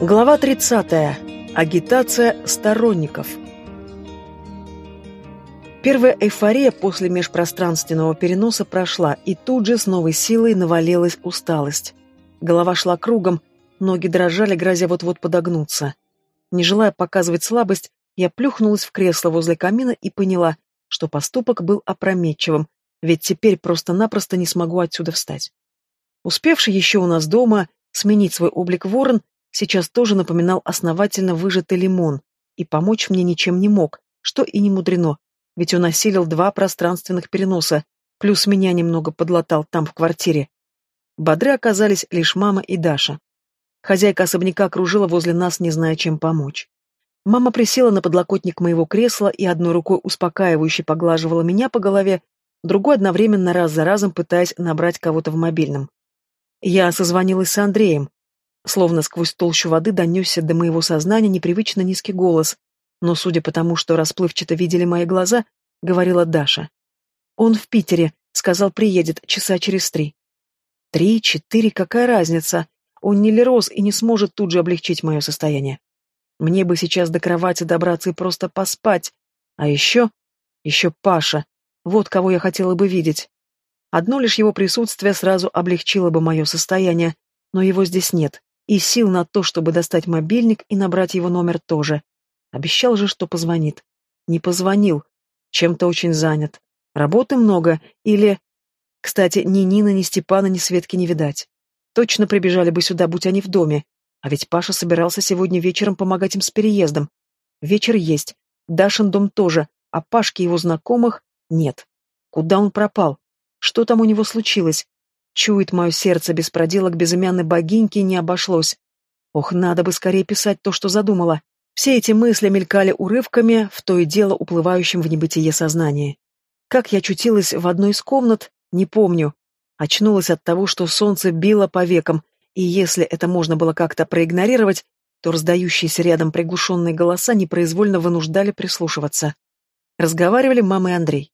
Глава 30. Агитация сторонников. Первая эйфория после межпространственного переноса прошла, и тут же с новой силой навалилась усталость. Голова шла кругом, ноги дрожали, грозя вот-вот подогнуться. Не желая показывать слабость, я плюхнулась в кресло возле камина и поняла, что поступок был опрометчивым, ведь теперь просто-напросто не смогу отсюда встать. Успевший еще у нас дома сменить свой облик ворон, сейчас тоже напоминал основательно выжатый лимон и помочь мне ничем не мог, что и не мудрено, ведь он осилил два пространственных переноса, плюс меня немного подлатал там в квартире. Бодры оказались лишь мама и Даша. Хозяйка особняка кружила возле нас, не зная, чем помочь. Мама присела на подлокотник моего кресла и одной рукой успокаивающе поглаживала меня по голове, другой одновременно раз за разом пытаясь набрать кого-то в мобильном. Я созвонилась с Андреем. Словно сквозь толщу воды донесся до моего сознания непривычно низкий голос, но, судя по тому, что расплывчато видели мои глаза, говорила Даша. «Он в Питере», — сказал, приедет часа через три. «Три, четыре, какая разница? Он не Лерос и не сможет тут же облегчить мое состояние. Мне бы сейчас до кровати добраться и просто поспать. А еще... еще Паша. Вот кого я хотела бы видеть. Одно лишь его присутствие сразу облегчило бы мое состояние, но его здесь нет, и сил на то, чтобы достать мобильник и набрать его номер тоже. Обещал же, что позвонит. Не позвонил. Чем-то очень занят. Работы много, или... Кстати, ни Нины, ни Степана, ни Светки не видать. Точно прибежали бы сюда, будь они в доме. А ведь Паша собирался сегодня вечером помогать им с переездом. Вечер есть. Дашин дом тоже, а Пашки его знакомых нет. Куда он пропал? Что там у него случилось? Чует мое сердце, без проделок безымянной богиньки не обошлось. Ох, надо бы скорее писать то, что задумала. Все эти мысли мелькали урывками в то и дело уплывающем в небытие сознании. Как я чутилась в одной из комнат, не помню. Очнулась от того, что солнце било по векам, и если это можно было как-то проигнорировать, то раздающиеся рядом приглушенные голоса непроизвольно вынуждали прислушиваться. Разговаривали мама и Андрей.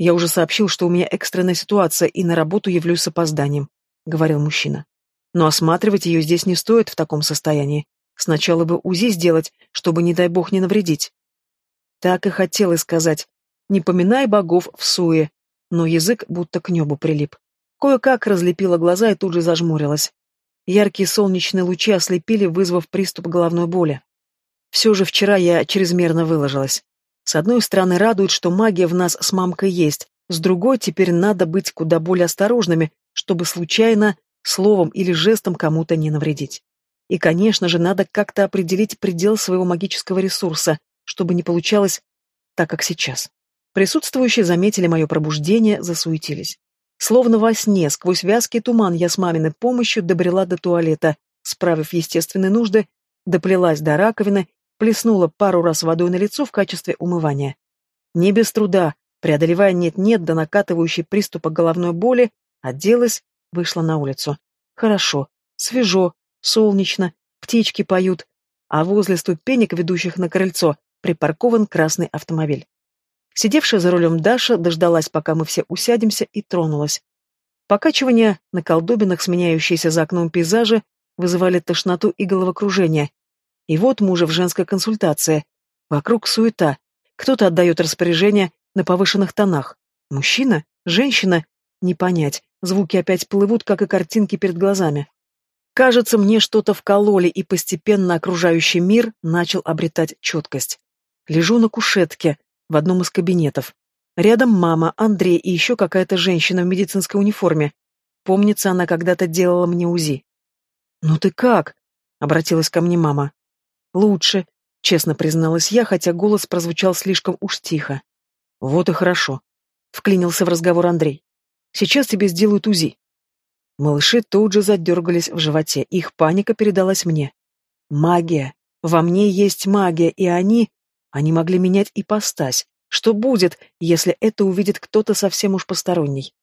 «Я уже сообщил, что у меня экстренная ситуация, и на работу явлюсь с опозданием», — говорил мужчина. «Но осматривать ее здесь не стоит в таком состоянии. Сначала бы УЗИ сделать, чтобы, не дай бог, не навредить». Так и хотелось сказать. «Не поминай богов в суе», но язык будто к небу прилип. Кое-как разлепила глаза и тут же зажмурилась. Яркие солнечные лучи ослепили, вызвав приступ головной боли. Все же вчера я чрезмерно выложилась. С одной стороны, радует, что магия в нас с мамкой есть, с другой, теперь надо быть куда более осторожными, чтобы случайно, словом или жестом кому-то не навредить. И, конечно же, надо как-то определить предел своего магического ресурса, чтобы не получалось так, как сейчас. Присутствующие заметили мое пробуждение, засуетились. Словно во сне, сквозь вязкий туман я с маминой помощью добрела до туалета, справив естественные нужды, доплелась до раковины плеснула пару раз водой на лицо в качестве умывания. Не без труда, преодолевая нет-нет до накатывающей приступа головной боли, оделась, вышла на улицу. Хорошо, свежо, солнечно, птички поют, а возле ступенек, ведущих на крыльцо, припаркован красный автомобиль. Сидевшая за рулем Даша дождалась, пока мы все усядемся, и тронулась. Покачивания на колдобинах, сменяющиеся за окном пейзажи, вызывали тошноту и головокружение, и вот мужа в женской консультации. Вокруг суета. Кто-то отдает распоряжение на повышенных тонах. Мужчина? Женщина? Не понять. Звуки опять плывут, как и картинки перед глазами. Кажется, мне что-то вкололи, и постепенно окружающий мир начал обретать четкость. Лежу на кушетке в одном из кабинетов. Рядом мама, Андрей и еще какая-то женщина в медицинской униформе. Помнится, она когда-то делала мне УЗИ. «Ну ты как?» — обратилась ко мне мама. «Лучше», — честно призналась я, хотя голос прозвучал слишком уж тихо. «Вот и хорошо», — вклинился в разговор Андрей. «Сейчас тебе сделают УЗИ». Малыши тут же задергались в животе, их паника передалась мне. «Магия! Во мне есть магия, и они... Они могли менять ипостась. Что будет, если это увидит кто-то совсем уж посторонний?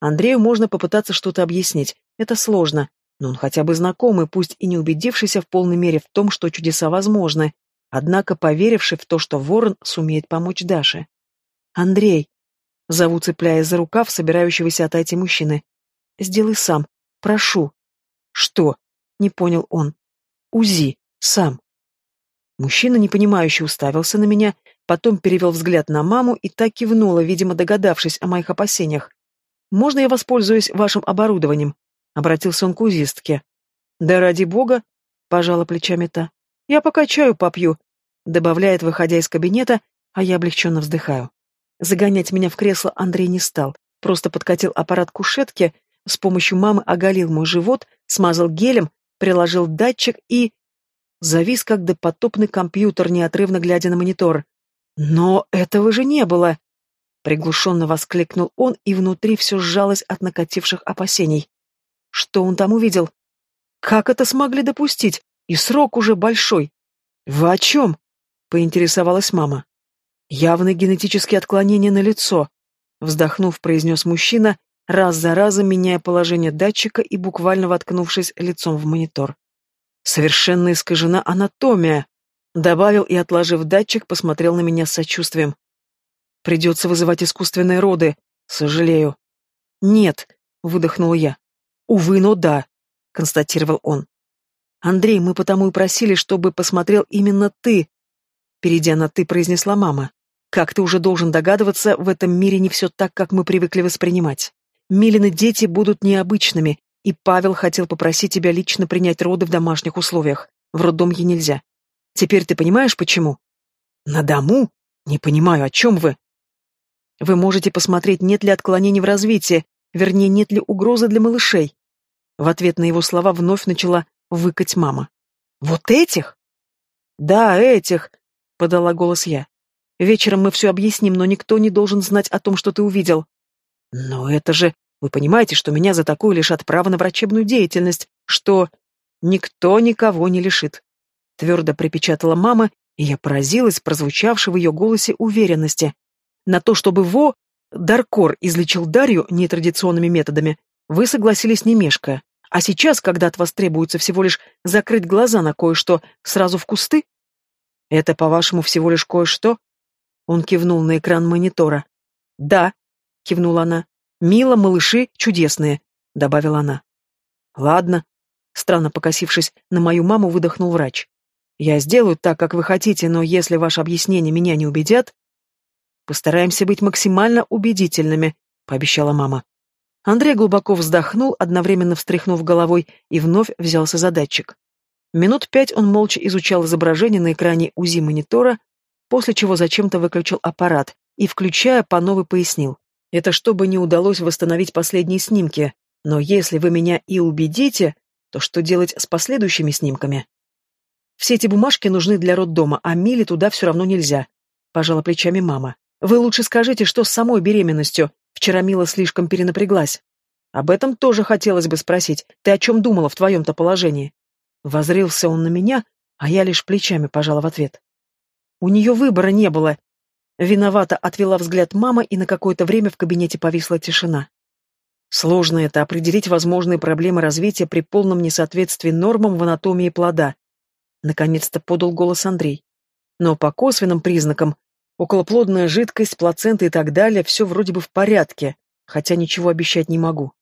Андрею можно попытаться что-то объяснить. Это сложно, но он хотя бы знакомый, пусть и не убедившийся в полной мере в том, что чудеса возможны, однако поверивший в то, что Ворон сумеет помочь Даше. «Андрей!» — зову, цепляясь за рукав собирающегося отойти мужчины. «Сделай сам. Прошу». «Что?» — не понял он. «УЗИ», Сам. Мужчина, непонимающе, уставился на меня, потом перевел взгляд на маму и так кивнула, видимо, догадавшись о моих опасениях. «Можно я воспользуюсь вашим оборудованием?» — обратился он к узистке. «Да ради бога!» — пожала плечами та. «Я пока чаю попью», — добавляет, выходя из кабинета, а я облегченно вздыхаю. Загонять меня в кресло Андрей не стал, просто подкатил аппарат к кушетке, с помощью мамы оголил мой живот, смазал гелем, приложил датчик и... Завис, как допотопный компьютер, неотрывно глядя на монитор. «Но этого же не было!» Приглушенно воскликнул он, и внутри все сжалось от накативших опасений. Что он там увидел? Как это смогли допустить? И срок уже большой. Вы о чем? Поинтересовалась мама. Явное генетические отклонения на лицо. Вздохнув, произнес мужчина, раз за разом меняя положение датчика и буквально воткнувшись лицом в монитор. Совершенно искажена анатомия. Добавил и, отложив датчик, посмотрел на меня с сочувствием. Придется вызывать искусственные роды. Сожалею. Нет, выдохнул я. Увы, но да, констатировал он. Андрей, мы потому и просили, чтобы посмотрел именно ты. Перейдя на «ты», произнесла мама. Как ты уже должен догадываться, в этом мире не все так, как мы привыкли воспринимать. Милины дети будут необычными, и Павел хотел попросить тебя лично принять роды в домашних условиях. В роддом ей нельзя. Теперь ты понимаешь, почему? На дому? Не понимаю, о чем вы? Вы можете посмотреть, нет ли отклонений в развитии, вернее, нет ли угрозы для малышей. В ответ на его слова вновь начала выкать мама. Вот этих? Да, этих, подала голос я. Вечером мы все объясним, но никто не должен знать о том, что ты увидел. Но это же... Вы понимаете, что меня за такое лишат права на врачебную деятельность, что... Никто никого не лишит. Твердо припечатала мама, и я поразилась прозвучавшей в ее голосе уверенности. На то, чтобы Во, Даркор, излечил Дарью нетрадиционными методами, вы согласились не мешкая. А сейчас, когда от вас требуется всего лишь закрыть глаза на кое-что, сразу в кусты? Это, по-вашему, всего лишь кое-что? Он кивнул на экран монитора. Да, кивнула она. Мило, малыши, чудесные, добавила она. Ладно, странно покосившись на мою маму, выдохнул врач. Я сделаю так, как вы хотите, но если ваши объяснения меня не убедят, постараемся быть максимально убедительными, пообещала мама. Андрей глубоко вздохнул, одновременно встряхнув головой, и вновь взялся за датчик. Минут пять он молча изучал изображение на экране УЗИ-монитора, после чего зачем-то выключил аппарат и, включая, по новой пояснил. Это чтобы не удалось восстановить последние снимки, но если вы меня и убедите, то что делать с последующими снимками? Все эти бумажки нужны для роддома, а Миле туда все равно нельзя. Пожала плечами мама. Вы лучше скажите, что с самой беременностью, Вчера Мила слишком перенапряглась. Об этом тоже хотелось бы спросить. Ты о чем думала в твоем-то положении? Возрился он на меня, а я лишь плечами пожала в ответ. У нее выбора не было. Виновато отвела взгляд мама, и на какое-то время в кабинете повисла тишина. Сложно это определить возможные проблемы развития при полном несоответствии нормам в анатомии плода. Наконец-то подал голос Андрей. Но по косвенным признакам Околоплодная жидкость, плацента и так далее, все вроде бы в порядке, хотя ничего обещать не могу.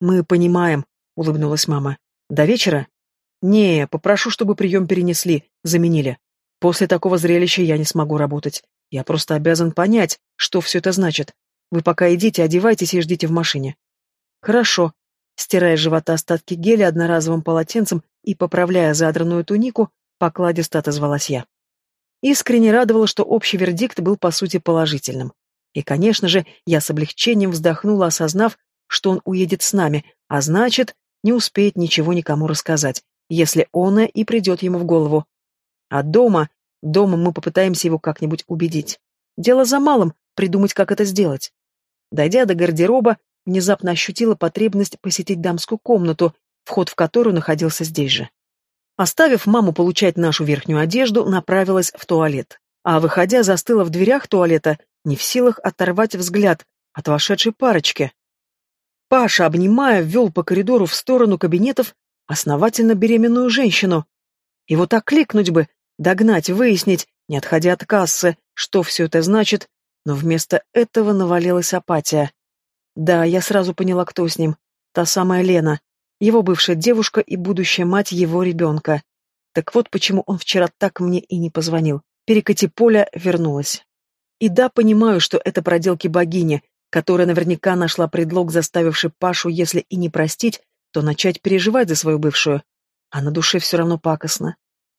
Мы понимаем, улыбнулась мама. До вечера? Не, попрошу, чтобы прием перенесли, заменили. После такого зрелища я не смогу работать. Я просто обязан понять, что все это значит. Вы пока идите, одевайтесь и ждите в машине. Хорошо. Стирая с живота остатки геля одноразовым полотенцем и поправляя задранную тунику, покладисто отозвалась я. Искренне радовало, что общий вердикт был по сути положительным. И, конечно же, я с облегчением вздохнула, осознав, что он уедет с нами, а значит, не успеет ничего никому рассказать, если оно и придет ему в голову. А дома, дома мы попытаемся его как-нибудь убедить. Дело за малым — придумать, как это сделать. Дойдя до гардероба, внезапно ощутила потребность посетить дамскую комнату, вход в которую находился здесь же. Оставив маму получать нашу верхнюю одежду, направилась в туалет. А выходя, застыла в дверях туалета, не в силах оторвать взгляд от вошедшей парочки. Паша, обнимая, ввел по коридору в сторону кабинетов основательно беременную женщину. И вот так кликнуть бы, догнать, выяснить, не отходя от кассы, что все это значит, но вместо этого навалилась апатия. Да, я сразу поняла, кто с ним. Та самая Лена его бывшая девушка и будущая мать его ребенка. Так вот почему он вчера так мне и не позвонил. Перекати поля вернулась. И да, понимаю, что это проделки богини, которая наверняка нашла предлог, заставивший Пашу, если и не простить, то начать переживать за свою бывшую. А на душе все равно пакостно.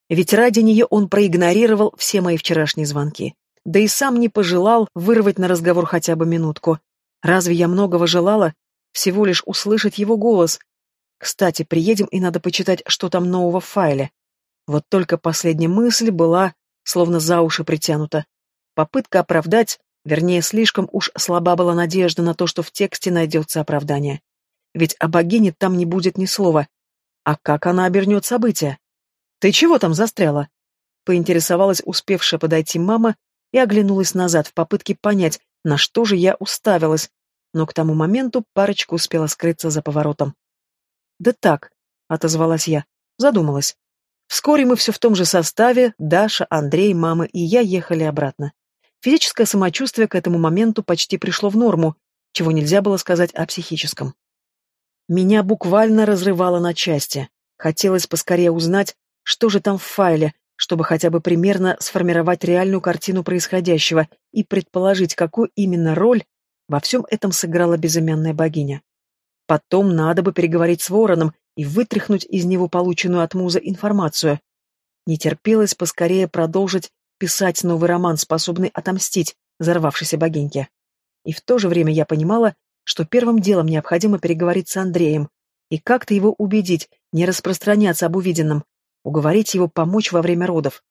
Ведь ради нее он проигнорировал все мои вчерашние звонки. Да и сам не пожелал вырвать на разговор хотя бы минутку. Разве я многого желала? Всего лишь услышать его голос. Кстати, приедем и надо почитать, что там нового в файле. Вот только последняя мысль была словно за уши притянута. Попытка оправдать, вернее, слишком уж слаба была надежда на то, что в тексте найдется оправдание. Ведь о богине там не будет ни слова. А как она обернет события? «Ты чего там застряла?» Поинтересовалась успевшая подойти мама и оглянулась назад в попытке понять, на что же я уставилась, но к тому моменту парочка успела скрыться за поворотом. «Да так», — отозвалась я, задумалась. Вскоре мы все в том же составе, Даша, Андрей, мама и я ехали обратно. Физическое самочувствие к этому моменту почти пришло в норму, чего нельзя было сказать о психическом. Меня буквально разрывало на части. Хотелось поскорее узнать, что же там в файле, чтобы хотя бы примерно сформировать реальную картину происходящего и предположить, какую именно роль во всем этом сыграла безымянная богиня. Потом надо бы переговорить с Вороном и вытряхнуть из него полученную от муза информацию. Не терпелось поскорее продолжить писать новый роман, способный отомстить взорвавшейся богиньке. И в то же время я понимала, что первым делом необходимо переговорить с Андреем и как-то его убедить не распространяться об увиденном, уговорить его помочь во время родов.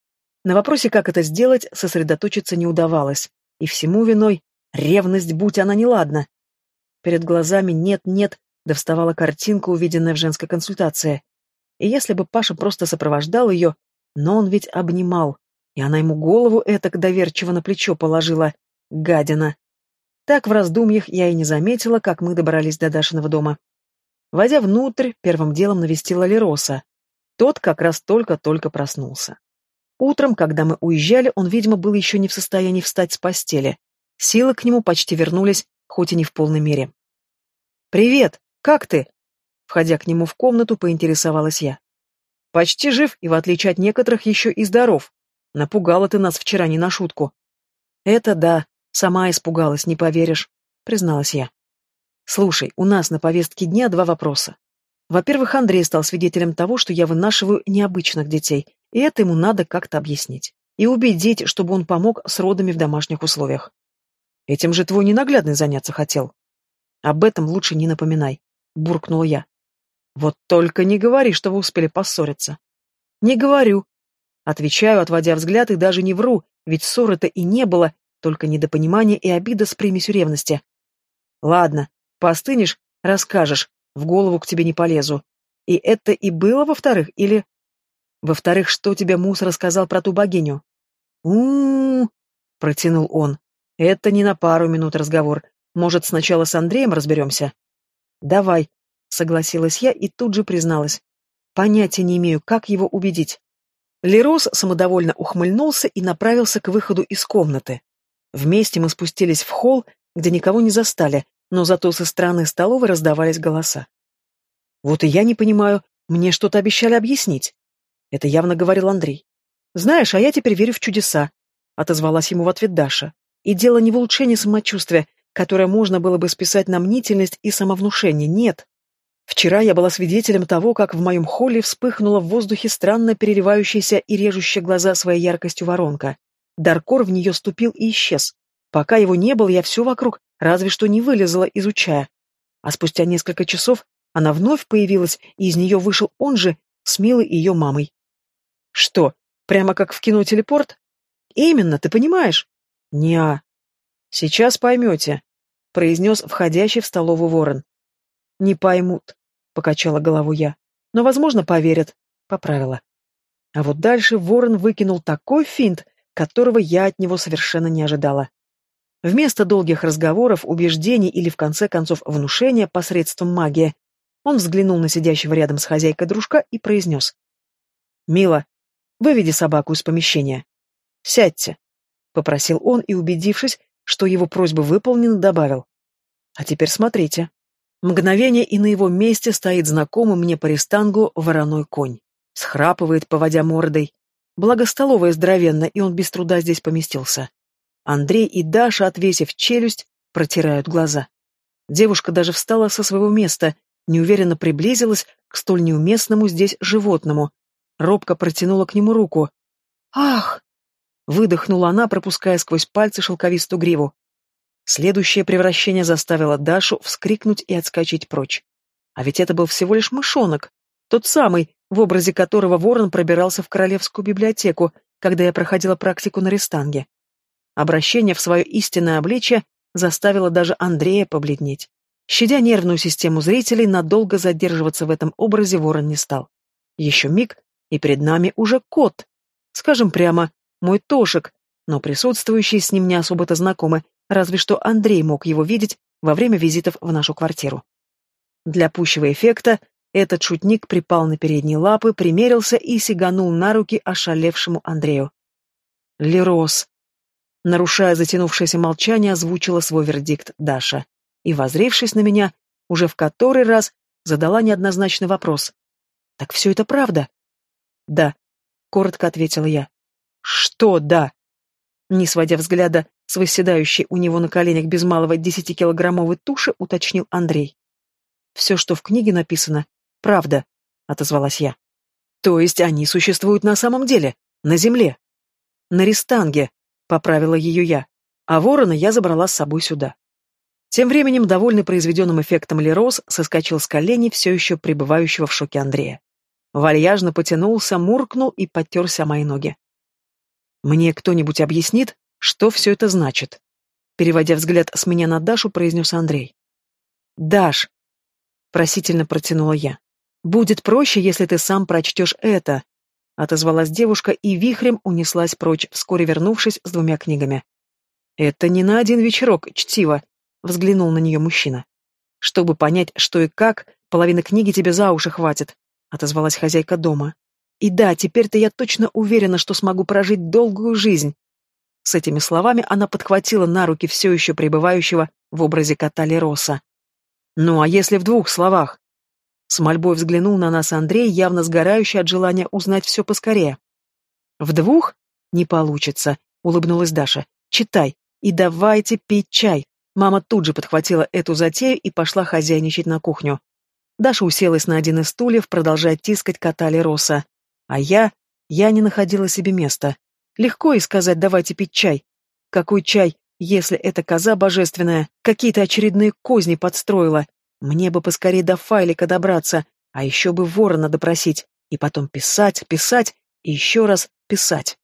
На вопросе, как это сделать, сосредоточиться не удавалось, и всему виной ревность, будь она неладна. Перед глазами нет-нет да вставала картинка, увиденная в женской консультации. И если бы Паша просто сопровождал ее, но он ведь обнимал, и она ему голову этак доверчиво на плечо положила. Гадина. Так в раздумьях я и не заметила, как мы добрались до Дашиного дома. Войдя внутрь, первым делом навестила Лероса. Тот как раз только-только проснулся. Утром, когда мы уезжали, он, видимо, был еще не в состоянии встать с постели. Силы к нему почти вернулись, хоть и не в полной мере. «Привет!» «Как ты?» Входя к нему в комнату, поинтересовалась я. «Почти жив и, в отличие от некоторых, еще и здоров. Напугала ты нас вчера не на шутку». «Это да, сама испугалась, не поверишь», — призналась я. «Слушай, у нас на повестке дня два вопроса. Во-первых, Андрей стал свидетелем того, что я вынашиваю необычных детей, и это ему надо как-то объяснить. И убедить, чтобы он помог с родами в домашних условиях. Этим же твой ненаглядный заняться хотел. Об этом лучше не напоминай. — буркнул я. «Вот только не говори, что вы успели поссориться». «Не говорю». Отвечаю, отводя взгляд, и даже не вру, ведь ссоры-то и не было, только недопонимание и обида с примесью ревности. «Ладно, постынешь, расскажешь, в голову к тебе не полезу. И это и было, во-вторых, или...» «Во-вторых, что тебе Мус рассказал про ту богиню?» у, протянул он. «Это не на пару минут разговор. Может, сначала с Андреем разберемся?» «Давай», — согласилась я и тут же призналась. Понятия не имею, как его убедить. Лерос самодовольно ухмыльнулся и направился к выходу из комнаты. Вместе мы спустились в холл, где никого не застали, но зато со стороны столовой раздавались голоса. «Вот и я не понимаю, мне что-то обещали объяснить». Это явно говорил Андрей. «Знаешь, а я теперь верю в чудеса», — отозвалась ему в ответ Даша. «И дело не в улучшении самочувствия, которое можно было бы списать на мнительность и самовнушение, нет. Вчера я была свидетелем того, как в моем холле вспыхнула в воздухе странно переливающаяся и режущая глаза своей яркостью воронка. Даркор в нее ступил и исчез. Пока его не было, я все вокруг, разве что не вылезала, изучая. А спустя несколько часов она вновь появилась, и из нее вышел он же, с милой ее мамой. Что, прямо как в кино «Телепорт»? Именно, ты понимаешь? Неа. «Сейчас поймете», — произнес входящий в столовую ворон. «Не поймут», — покачала голову я. «Но, возможно, поверят», — поправила. А вот дальше ворон выкинул такой финт, которого я от него совершенно не ожидала. Вместо долгих разговоров, убеждений или, в конце концов, внушения посредством магии, он взглянул на сидящего рядом с хозяйкой дружка и произнес. «Мила, выведи собаку из помещения. Сядьте», — попросил он и, убедившись, что его просьба выполнена, добавил. А теперь смотрите. Мгновение, и на его месте стоит знакомый мне по рестангу вороной конь. схрапывает, поводя мордой. Благо столовая здоровенна, и он без труда здесь поместился. Андрей и Даша, отвесив челюсть, протирают глаза. Девушка даже встала со своего места, неуверенно приблизилась к столь неуместному здесь животному. Робко протянула к нему руку. «Ах!» — выдохнула она, пропуская сквозь пальцы шелковистую гриву. Следующее превращение заставило Дашу вскрикнуть и отскочить прочь. А ведь это был всего лишь мышонок, тот самый, в образе которого ворон пробирался в королевскую библиотеку, когда я проходила практику на Рестанге. Обращение в свое истинное обличье заставило даже Андрея побледнеть. Щадя нервную систему зрителей, надолго задерживаться в этом образе ворон не стал. Еще миг, и перед нами уже кот. Скажем прямо, мой Тошек, но присутствующие с ним не особо-то знакомы, разве что Андрей мог его видеть во время визитов в нашу квартиру. Для пущего эффекта этот шутник припал на передние лапы, примерился и сиганул на руки ошалевшему Андрею. «Лерос!» Нарушая затянувшееся молчание, озвучила свой вердикт Даша. И, возрившись на меня, уже в который раз задала неоднозначный вопрос. «Так все это правда?» «Да», — коротко ответила я. «Что «да»?» Не сводя взгляда с выседающей у него на коленях без малого десятикилограммовой туши, уточнил Андрей. «Все, что в книге написано, правда», — отозвалась я. «То есть они существуют на самом деле, на Земле?» «На Рестанге», — поправила ее я, а ворона я забрала с собой сюда. Тем временем, довольный произведенным эффектом Лерос соскочил с коленей все еще пребывающего в шоке Андрея. Вальяжно потянулся, муркнул и подтерся о мои ноги. «Мне кто-нибудь объяснит, что все это значит?» Переводя взгляд с меня на Дашу, произнес Андрей. «Даш!» — просительно протянула я. «Будет проще, если ты сам прочтешь это», — отозвалась девушка и вихрем унеслась прочь, вскоре вернувшись с двумя книгами. «Это не на один вечерок, чтиво», — взглянул на нее мужчина. «Чтобы понять, что и как, половина книги тебе за уши хватит», — отозвалась хозяйка дома. И да, теперь-то я точно уверена, что смогу прожить долгую жизнь. С этими словами она подхватила на руки все еще пребывающего в образе кота Лероса. Ну а если в двух словах? С мольбой взглянул на нас Андрей, явно сгорающий от желания узнать все поскорее. В двух? Не получится, улыбнулась Даша. Читай. И давайте пить чай. Мама тут же подхватила эту затею и пошла хозяйничать на кухню. Даша уселась на один из стульев, продолжая тискать кота Лероса. А я... я не находила себе места. Легко и сказать «давайте пить чай». Какой чай, если эта коза божественная какие-то очередные козни подстроила? Мне бы поскорее до файлика добраться, а еще бы ворона допросить, и потом писать, писать и еще раз писать.